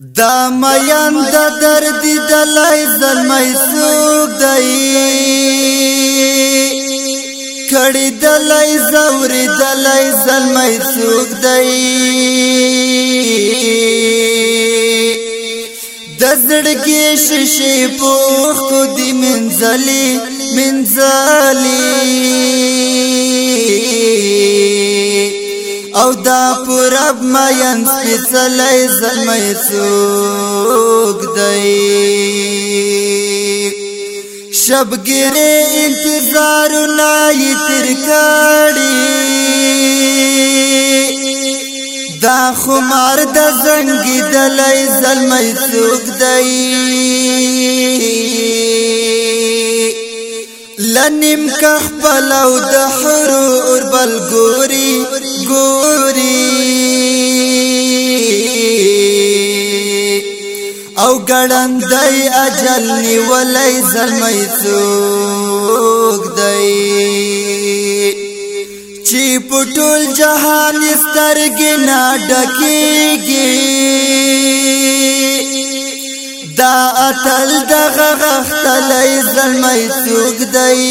دا میان د درد د لای زل مېسوک دی کړي د لای زور د لای زل مېسوک دی د زړګي شیشه پوخ کو دی منځلي منځلي او دا پرب مین سپیڅلې زلمې څوک دی شبګره انتظار نه تر کړي دا خمار د زنګ دلې زلمې څوک دی نیم کخ پلو د حرور بل ګوري ګوري او ګړندای اجل نیولای زلمی څوک دی چې پټول جهان سترګې نه ډکېږي دا اتل دغه غختلې زلمې څوک دی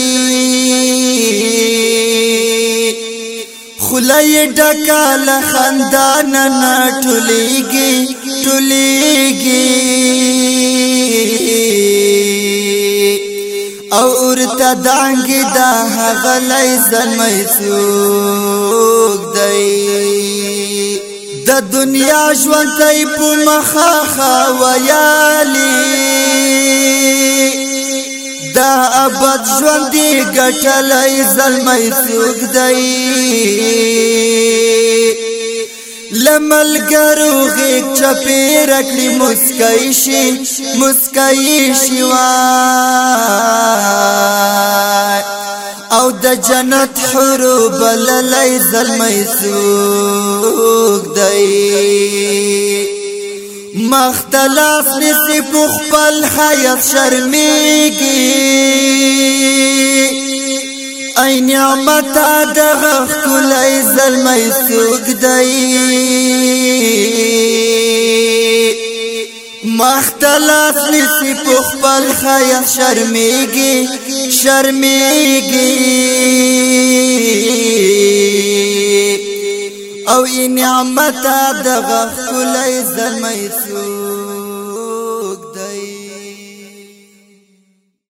خلای ډکال خندان نه ټولېږي ټولېږي او ورته دانګ دا غلې زلمې څوک دی د دنیا ژوند په مخه خوایا غزالی دا ابد ژوند دی ګټلای زلمي سوګ دی لمل ګرو غیک چپی رکړی مسکای شي مسکای شي وای او د جنت حروب للای زلمي سوګ دی مختلاس نسی پخ پل حیات شرمیگی ای نعمت آدغخ کلی زلمی سوک دی مختلاس نسی پخ پل حیات شرمیگی شرمیگی او ای نعمتا دغا کولای زلمی